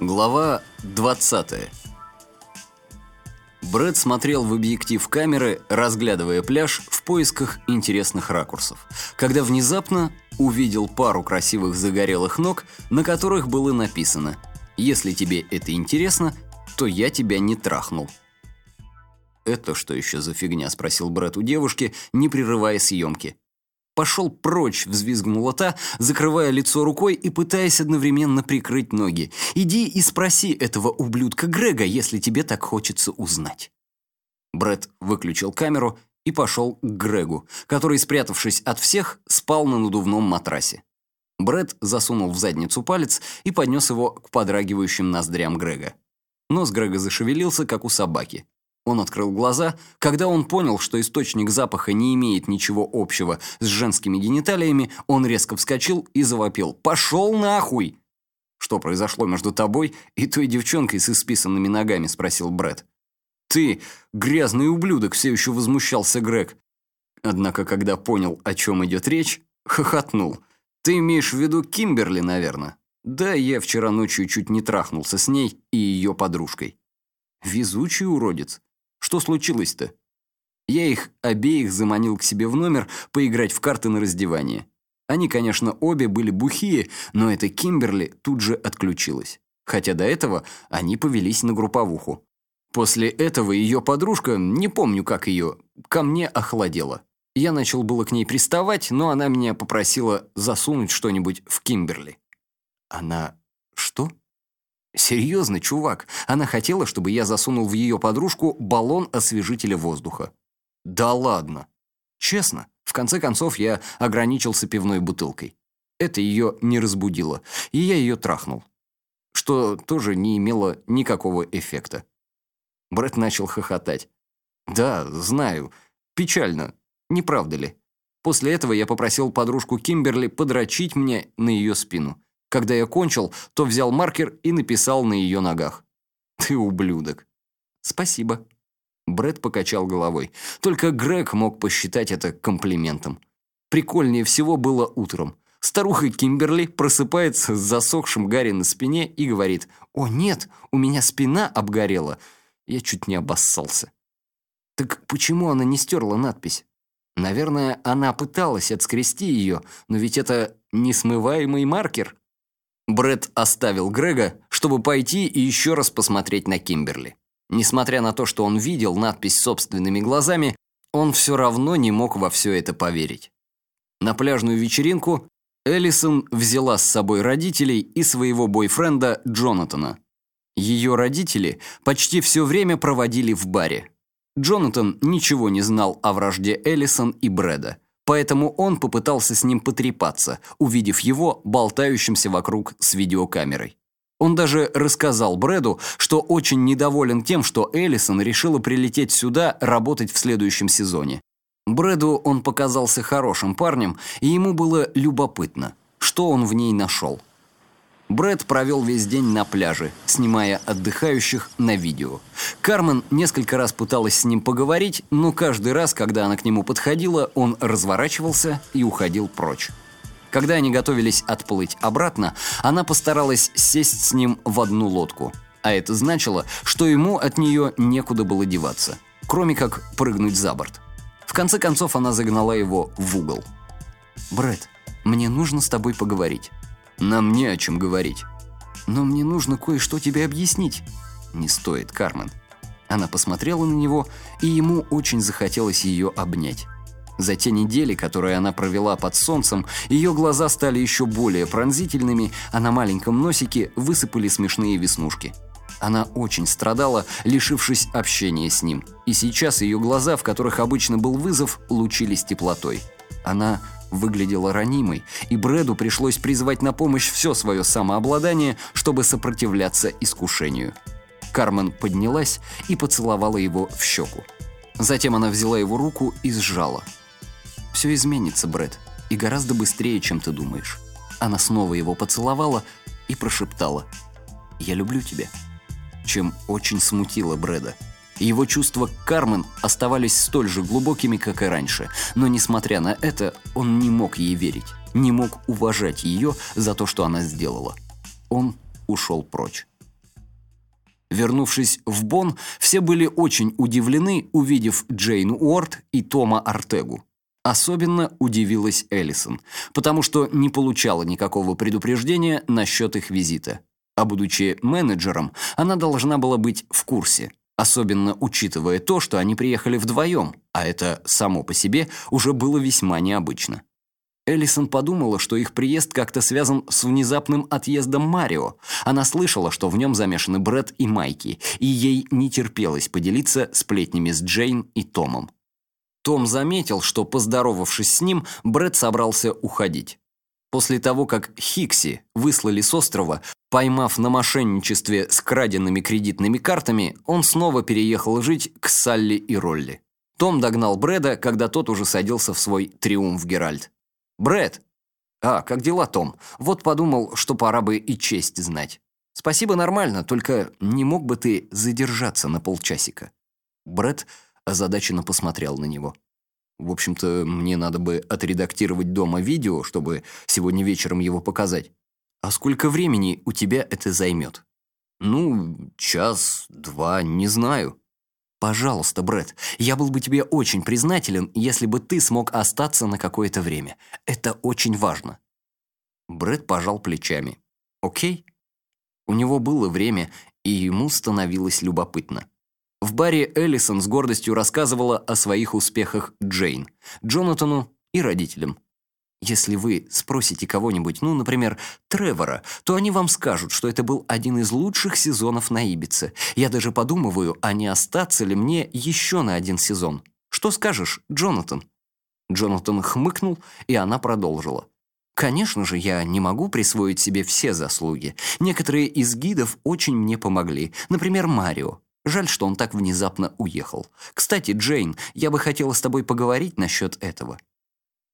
Глава 20 Брэд смотрел в объектив камеры, разглядывая пляж в поисках интересных ракурсов, когда внезапно увидел пару красивых загорелых ног, на которых было написано «Если тебе это интересно, то я тебя не трахнул». «Это что еще за фигня?» – спросил Брэд у девушки, не прерывая съемки. «Пошел прочь!» – взвизгнула та, закрывая лицо рукой и пытаясь одновременно прикрыть ноги. «Иди и спроси этого ублюдка Грега, если тебе так хочется узнать». Брэд выключил камеру и пошел к Грегу, который, спрятавшись от всех, спал на надувном матрасе. Брэд засунул в задницу палец и поднес его к подрагивающим ноздрям Грега. Нос Грега зашевелился, как у собаки. Он открыл глаза, когда он понял, что источник запаха не имеет ничего общего с женскими гениталиями, он резко вскочил и завопил «Пошел нахуй!» «Что произошло между тобой и той девчонкой с исписанными ногами?» – спросил Брэд. «Ты, грязный ублюдок!» – все еще возмущался Грег. Однако, когда понял, о чем идет речь, хохотнул. «Ты имеешь в виду Кимберли, наверное?» «Да, я вчера ночью чуть не трахнулся с ней и ее подружкой». «Везучий уродец!» Что случилось-то? Я их обеих заманил к себе в номер поиграть в карты на раздевание. Они, конечно, обе были бухие, но эта Кимберли тут же отключилась. Хотя до этого они повелись на групповуху. После этого ее подружка, не помню как ее, ко мне охладела. Я начал было к ней приставать, но она меня попросила засунуть что-нибудь в Кимберли. Она что? Серьезно, чувак, она хотела, чтобы я засунул в ее подружку баллон освежителя воздуха. Да ладно. Честно, в конце концов я ограничился пивной бутылкой. Это ее не разбудило, и я ее трахнул. Что тоже не имело никакого эффекта. Брэд начал хохотать. «Да, знаю. Печально. Не правда ли?» После этого я попросил подружку Кимберли подрочить мне на ее спину. Когда я кончил, то взял маркер и написал на ее ногах. «Ты ублюдок». «Спасибо». Брэд покачал головой. Только Грег мог посчитать это комплиментом. Прикольнее всего было утром. Старуха Кимберли просыпается с засохшим Гарри на спине и говорит, «О, нет, у меня спина обгорела». Я чуть не обоссался. Так почему она не стерла надпись? Наверное, она пыталась отскрести ее, но ведь это несмываемый маркер. Бред оставил Грега, чтобы пойти и еще раз посмотреть на Кимберли. Несмотря на то, что он видел надпись собственными глазами, он все равно не мог во все это поверить. На пляжную вечеринку Эллисон взяла с собой родителей и своего бойфренда Джонатана. Ее родители почти все время проводили в баре. Джонатан ничего не знал о вражде Эллисон и Брэда. Поэтому он попытался с ним потрепаться, увидев его болтающимся вокруг с видеокамерой. Он даже рассказал Брэду, что очень недоволен тем, что Эллисон решила прилететь сюда работать в следующем сезоне. Брэду он показался хорошим парнем, и ему было любопытно, что он в ней нашел. Брэд провел весь день на пляже, снимая отдыхающих на видео. Кармен несколько раз пыталась с ним поговорить, но каждый раз, когда она к нему подходила, он разворачивался и уходил прочь. Когда они готовились отплыть обратно, она постаралась сесть с ним в одну лодку. А это значило, что ему от нее некуда было деваться, кроме как прыгнуть за борт. В конце концов она загнала его в угол. «Брэд, мне нужно с тобой поговорить». Нам не о чем говорить. Но мне нужно кое-что тебе объяснить. Не стоит, Кармен. Она посмотрела на него, и ему очень захотелось ее обнять. За те недели, которые она провела под солнцем, ее глаза стали еще более пронзительными, а на маленьком носике высыпали смешные веснушки. Она очень страдала, лишившись общения с ним. И сейчас ее глаза, в которых обычно был вызов, лучились теплотой. Она выглядела ранимой, и Брэду пришлось призвать на помощь все свое самообладание, чтобы сопротивляться искушению. Кармен поднялась и поцеловала его в щеку. Затем она взяла его руку и сжала. «Все изменится, Брэд, и гораздо быстрее, чем ты думаешь». Она снова его поцеловала и прошептала «Я люблю тебя», чем очень смутила Брэда. Его чувства к Кармен оставались столь же глубокими, как и раньше, но, несмотря на это, он не мог ей верить, не мог уважать ее за то, что она сделала. Он ушел прочь. Вернувшись в Бонн, все были очень удивлены, увидев Джейн Уорд и Тома Артегу. Особенно удивилась Эллисон, потому что не получала никакого предупреждения насчет их визита. А будучи менеджером, она должна была быть в курсе, особенно учитывая то, что они приехали вдвоем, а это само по себе уже было весьма необычно. Эллисон подумала, что их приезд как-то связан с внезапным отъездом Марио. Она слышала, что в нем замешаны Брэд и Майки, и ей не терпелось поделиться сплетнями с Джейн и Томом. Том заметил, что, поздоровавшись с ним, Брэд собрался уходить. После того, как Хикси выслали с острова, поймав на мошенничестве с краденными кредитными картами, он снова переехал жить к Салли и Ролли. Том догнал Брэда, когда тот уже садился в свой «Триумф Геральт». «Брэд!» «А, как дела, Том? Вот подумал, что пора бы и честь знать». «Спасибо, нормально, только не мог бы ты задержаться на полчасика?» Брэд озадаченно посмотрел на него. «В общем-то, мне надо бы отредактировать дома видео, чтобы сегодня вечером его показать. А сколько времени у тебя это займет?» «Ну, час, два, не знаю». Пожалуйста, Брэд, я был бы тебе очень признателен, если бы ты смог остаться на какое-то время. Это очень важно. Брэд пожал плечами. О'кей. У него было время, и ему становилось любопытно. В баре Эллисон с гордостью рассказывала о своих успехах Джейн, Джонатану и родителям. Если вы спросите кого-нибудь, ну, например, Тревора, то они вам скажут, что это был один из лучших сезонов на Ибице. Я даже подумываю, а не остаться ли мне еще на один сезон. Что скажешь, Джонатан?» Джонатан хмыкнул, и она продолжила. Конечно же, я не могу присвоить себе все заслуги. Некоторые из гидов очень мне помогли. Например, Марио. Жаль, что он так внезапно уехал. Кстати, Джейн, я бы хотела с тобой поговорить насчет этого.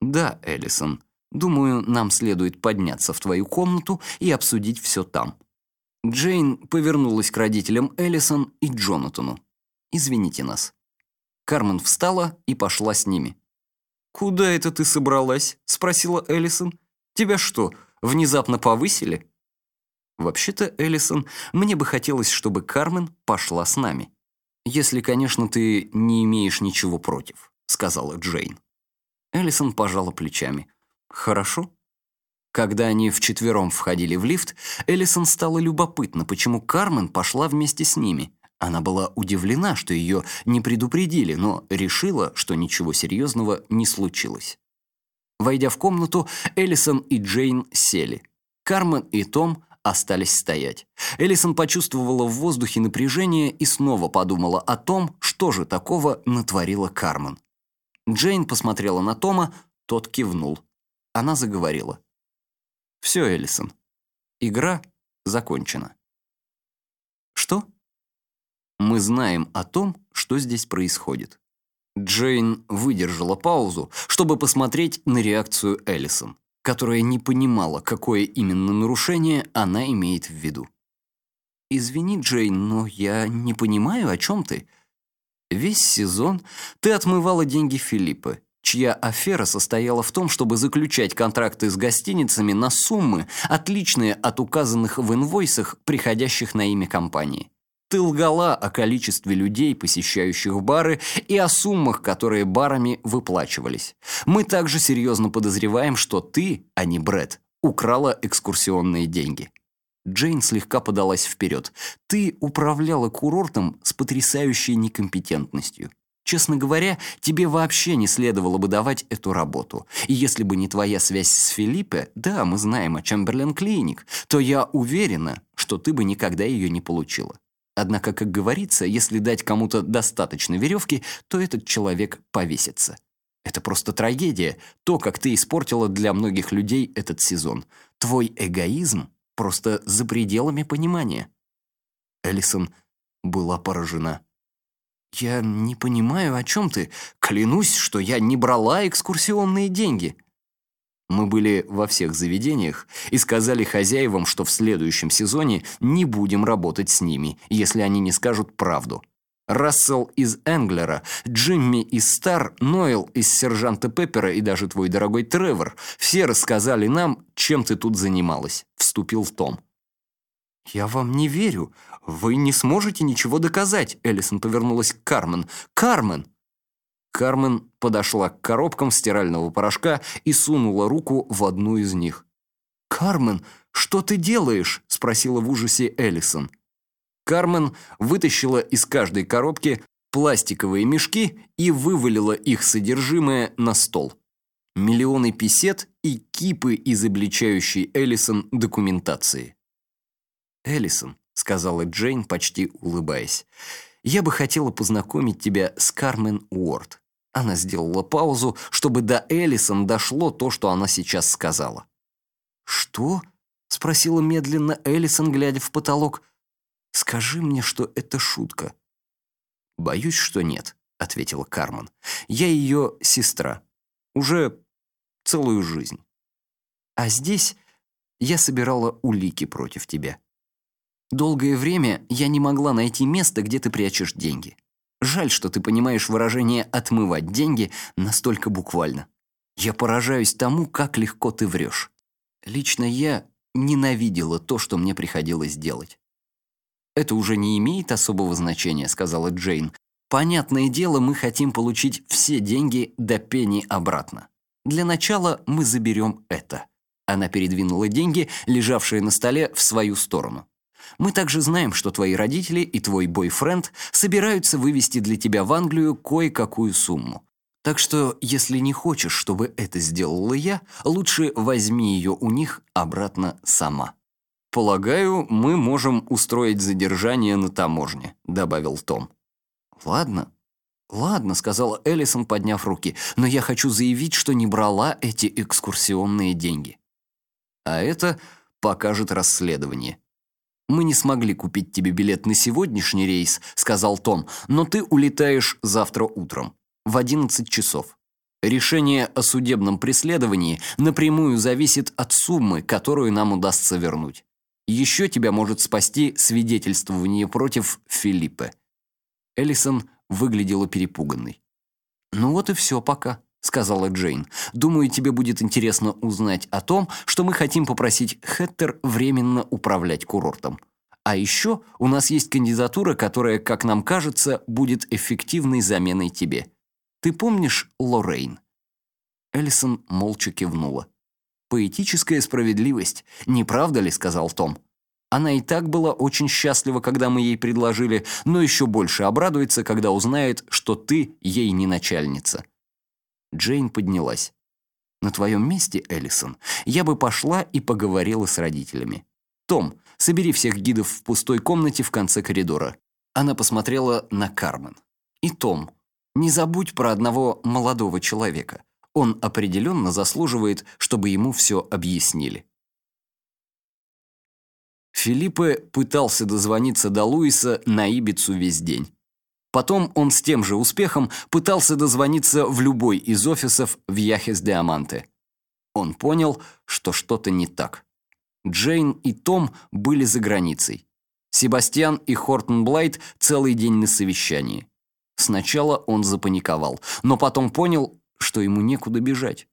«Да, Эллисон. Думаю, нам следует подняться в твою комнату и обсудить все там». Джейн повернулась к родителям Эллисон и Джонатану. «Извините нас». Кармен встала и пошла с ними. «Куда это ты собралась?» – спросила Эллисон. «Тебя что, внезапно повысили?» «Вообще-то, Эллисон, мне бы хотелось, чтобы Кармен пошла с нами. Если, конечно, ты не имеешь ничего против», – сказала Джейн. Эллисон пожала плечами. «Хорошо». Когда они вчетвером входили в лифт, Эллисон стало любопытно, почему Кармен пошла вместе с ними. Она была удивлена, что ее не предупредили, но решила, что ничего серьезного не случилось. Войдя в комнату, Эллисон и Джейн сели. Кармен и Том остались стоять. Эллисон почувствовала в воздухе напряжение и снова подумала о том, что же такого натворила Кармен. Джейн посмотрела на Тома, тот кивнул. Она заговорила. «Все, Эллисон. Игра закончена». «Что?» «Мы знаем о том, что здесь происходит». Джейн выдержала паузу, чтобы посмотреть на реакцию Эллисон, которая не понимала, какое именно нарушение она имеет в виду. «Извини, Джейн, но я не понимаю, о чем ты. Весь сезон ты отмывала деньги Филиппа, чья афера состояла в том, чтобы заключать контракты с гостиницами на суммы, отличные от указанных в инвойсах, приходящих на имя компании. Ты лгала о количестве людей, посещающих бары, и о суммах, которые барами выплачивались. Мы также серьезно подозреваем, что ты, а не Брэд, украла экскурсионные деньги. Джейн слегка подалась вперед. «Ты управляла курортом с потрясающей некомпетентностью. Честно говоря, тебе вообще не следовало бы давать эту работу. И если бы не твоя связь с Филиппе, да, мы знаем о Чемберлен Клиник, то я уверена, что ты бы никогда ее не получила. Однако, как говорится, если дать кому-то достаточно веревки, то этот человек повесится. Это просто трагедия, то, как ты испортила для многих людей этот сезон. Твой эгоизм просто за пределами понимания. Эллисон была поражена. «Я не понимаю, о чем ты. Клянусь, что я не брала экскурсионные деньги». Мы были во всех заведениях и сказали хозяевам, что в следующем сезоне не будем работать с ними, если они не скажут правду. Рассел из Энглера, Джимми из Стар, Нойл из Сержанта Пеппера и даже твой дорогой Тревор все рассказали нам, чем ты тут занималась», — вступил в Том. «Я вам не верю. Вы не сможете ничего доказать», — Эллисон повернулась к Кармен. «Кармен!» Кармен подошла к коробкам стирального порошка и сунула руку в одну из них. «Кармен, что ты делаешь?» — спросила в ужасе Эллисон. Кармен вытащила из каждой коробки пластиковые мешки и вывалила их содержимое на стол. Миллионы писет и кипы из обличающей Эллисон документации. «Эллисон», — сказала Джейн, почти улыбаясь, «я бы хотела познакомить тебя с Кармен Уорд». Она сделала паузу, чтобы до Эллисон дошло то, что она сейчас сказала. «Что?» — спросила медленно Эллисон, глядя в потолок. «Скажи мне, что это шутка». «Боюсь, что нет», — ответила Кармен. «Я ее сестра. Уже целую жизнь. А здесь я собирала улики против тебя. Долгое время я не могла найти место, где ты прячешь деньги. Жаль, что ты понимаешь выражение «отмывать деньги» настолько буквально. Я поражаюсь тому, как легко ты врешь. Лично я ненавидела то, что мне приходилось делать. «Это уже не имеет особого значения», — сказала Джейн. «Понятное дело, мы хотим получить все деньги до пени обратно. Для начала мы заберем это». Она передвинула деньги, лежавшие на столе, в свою сторону. «Мы также знаем, что твои родители и твой бойфренд собираются вывести для тебя в Англию кое-какую сумму. Так что, если не хочешь, чтобы это сделала я, лучше возьми ее у них обратно сама». «Полагаю, мы можем устроить задержание на таможне», — добавил Том. «Ладно, ладно», — сказала Эллисон, подняв руки, «но я хочу заявить, что не брала эти экскурсионные деньги». «А это покажет расследование». «Мы не смогли купить тебе билет на сегодняшний рейс», — сказал Том, «но ты улетаешь завтра утром, в 11 часов. Решение о судебном преследовании напрямую зависит от суммы, которую нам удастся вернуть. Еще тебя может спасти свидетельствование против Филиппа». Эллисон выглядела перепуганной. «Ну вот и все пока», — сказала Джейн. «Думаю, тебе будет интересно узнать о том, что мы хотим попросить Хэттер временно управлять курортом. А еще у нас есть кандидатура, которая, как нам кажется, будет эффективной заменой тебе. Ты помнишь Лоррейн?» Эллисон молча кивнула. «Поэтическая справедливость, не правда ли?» — сказал Том. Она и так была очень счастлива, когда мы ей предложили, но еще больше обрадуется, когда узнает, что ты ей не начальница. Джейн поднялась. «На твоем месте, Эллисон, я бы пошла и поговорила с родителями. Том, собери всех гидов в пустой комнате в конце коридора». Она посмотрела на Кармен. «И Том, не забудь про одного молодого человека. Он определенно заслуживает, чтобы ему все объяснили». Филиппе пытался дозвониться до Луиса на Ибицу весь день. Потом он с тем же успехом пытался дозвониться в любой из офисов в Яхес-де-Аманте. Он понял, что что-то не так. Джейн и Том были за границей. Себастьян и Хортон Блайт целый день на совещании. Сначала он запаниковал, но потом понял, что ему некуда бежать.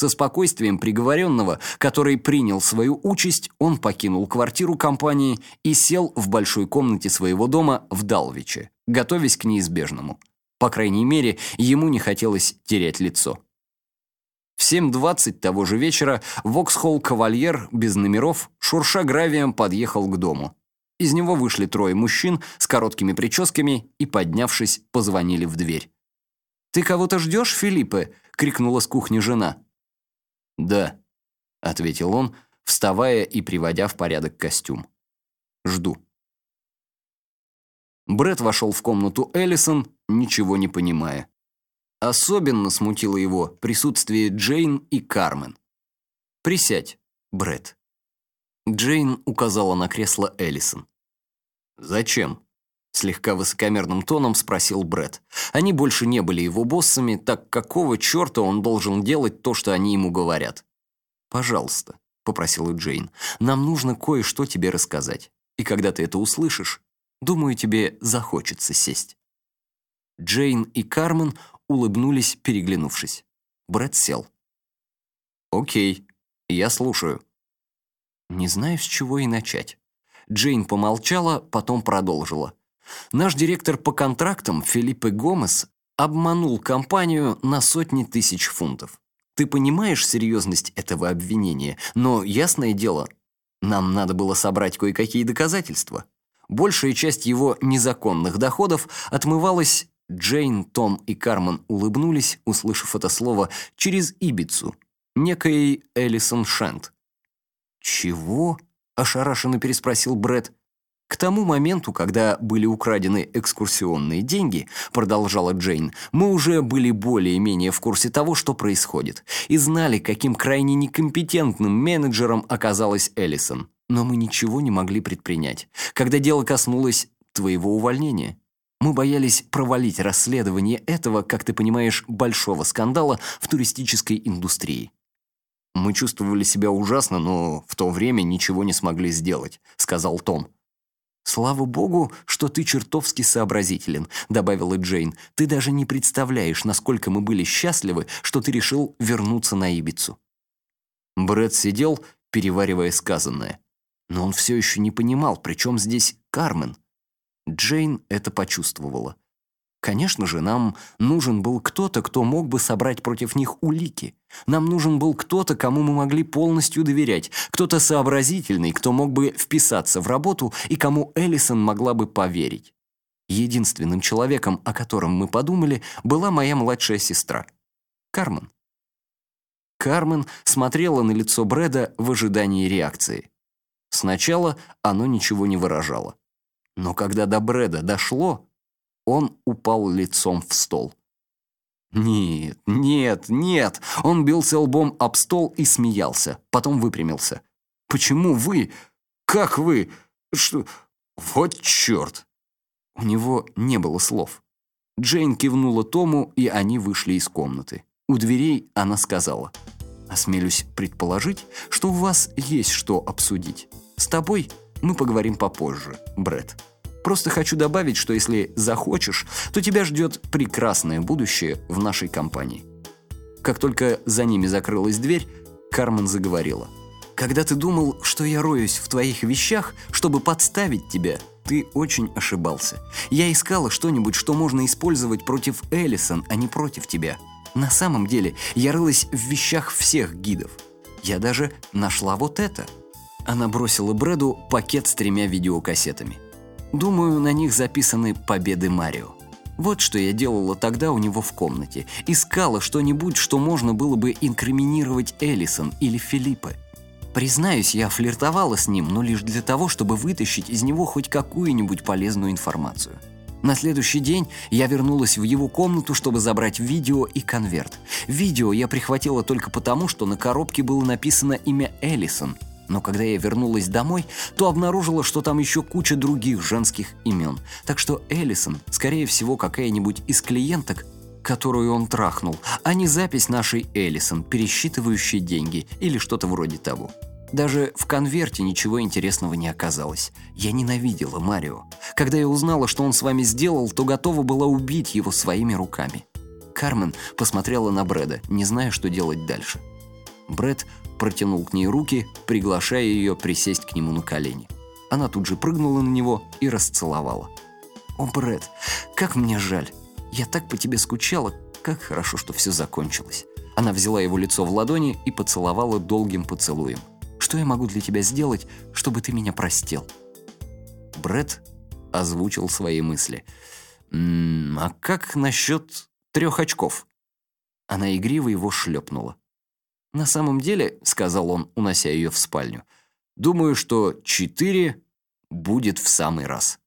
Со спокойствием приговоренного, который принял свою участь, он покинул квартиру компании и сел в большой комнате своего дома в Далвиче, готовясь к неизбежному. По крайней мере, ему не хотелось терять лицо. В 7.20 того же вечера Воксхолл «Кавальер» без номеров, шурша гравием, подъехал к дому. Из него вышли трое мужчин с короткими прическами и, поднявшись, позвонили в дверь. «Ты кого-то ждешь, Филиппе?» — крикнула с кухни жена. «Да», — ответил он, вставая и приводя в порядок костюм. «Жду». Бред вошел в комнату Эллисон, ничего не понимая. Особенно смутило его присутствие Джейн и Кармен. «Присядь, Бред. Джейн указала на кресло Эллисон. «Зачем?» Слегка высокомерным тоном спросил Бред. Они больше не были его боссами, так какого черта он должен делать то, что они ему говорят? «Пожалуйста», — попросила Джейн, — «нам нужно кое-что тебе рассказать. И когда ты это услышишь, думаю, тебе захочется сесть». Джейн и Кармен улыбнулись, переглянувшись. Брэд сел. «Окей, я слушаю». Не знаю, с чего и начать. Джейн помолчала, потом продолжила. Наш директор по контрактам Филиппе Гомес обманул компанию на сотни тысяч фунтов. Ты понимаешь серьезность этого обвинения, но, ясное дело, нам надо было собрать кое-какие доказательства. Большая часть его незаконных доходов отмывалась Джейн, Том и Кармен улыбнулись, услышав это слово, через Ибицу, некой Элисон Шент. «Чего?» – ошарашенно переспросил Бред. «К тому моменту, когда были украдены экскурсионные деньги, — продолжала Джейн, — мы уже были более-менее в курсе того, что происходит, и знали, каким крайне некомпетентным менеджером оказалась Эллисон. Но мы ничего не могли предпринять, когда дело коснулось твоего увольнения. Мы боялись провалить расследование этого, как ты понимаешь, большого скандала в туристической индустрии. Мы чувствовали себя ужасно, но в то время ничего не смогли сделать, сказал Том. «Слава богу, что ты чертовски сообразителен», — добавила Джейн. «Ты даже не представляешь, насколько мы были счастливы, что ты решил вернуться на Ибицу». Брэд сидел, переваривая сказанное. Но он все еще не понимал, при чем здесь Кармен. Джейн это почувствовала. Конечно же, нам нужен был кто-то, кто мог бы собрать против них улики. Нам нужен был кто-то, кому мы могли полностью доверять, кто-то сообразительный, кто мог бы вписаться в работу и кому Эллисон могла бы поверить. Единственным человеком, о котором мы подумали, была моя младшая сестра, Кармен. Кармен смотрела на лицо Брэда в ожидании реакции. Сначала оно ничего не выражало. Но когда до Брэда дошло, он упал лицом в стол. «Нет, нет, нет!» Он бился лбом об стол и смеялся, потом выпрямился. «Почему вы? Как вы? Что? Вот черт!» У него не было слов. Джейн кивнула Тому, и они вышли из комнаты. У дверей она сказала, «Осмелюсь предположить, что у вас есть что обсудить. С тобой мы поговорим попозже, Брэд». Просто хочу добавить, что если захочешь, то тебя ждет прекрасное будущее в нашей компании. Как только за ними закрылась дверь, Кармен заговорила. «Когда ты думал, что я роюсь в твоих вещах, чтобы подставить тебя, ты очень ошибался. Я искала что-нибудь, что можно использовать против Эллисон, а не против тебя. На самом деле, я рылась в вещах всех гидов. Я даже нашла вот это». Она бросила Брэду пакет с тремя видеокассетами. Думаю, на них записаны победы Марио. Вот что я делала тогда у него в комнате. Искала что-нибудь, что можно было бы инкриминировать Эллисон или Филиппе. Признаюсь, я флиртовала с ним, но лишь для того, чтобы вытащить из него хоть какую-нибудь полезную информацию. На следующий день я вернулась в его комнату, чтобы забрать видео и конверт. Видео я прихватила только потому, что на коробке было написано имя Эллисон – но когда я вернулась домой, то обнаружила, что там еще куча других женских имен. Так что Эллисон, скорее всего, какая-нибудь из клиенток, которую он трахнул, а не запись нашей Эллисон, пересчитывающей деньги или что-то вроде того. Даже в конверте ничего интересного не оказалось. Я ненавидела Марио. Когда я узнала, что он с вами сделал, то готова была убить его своими руками. Кармен посмотрела на Брэда, не зная, что делать дальше. Брэд протянул к ней руки, приглашая ее присесть к нему на колени. Она тут же прыгнула на него и расцеловала. «О, Брэд, как мне жаль! Я так по тебе скучала, как хорошо, что все закончилось!» Она взяла его лицо в ладони и поцеловала долгим поцелуем. «Что я могу для тебя сделать, чтобы ты меня простил?» Брэд озвучил свои мысли. «М -м, «А как насчет трех очков?» Она игриво его шлепнула. «На самом деле», — сказал он, унося ее в спальню, «думаю, что четыре будет в самый раз».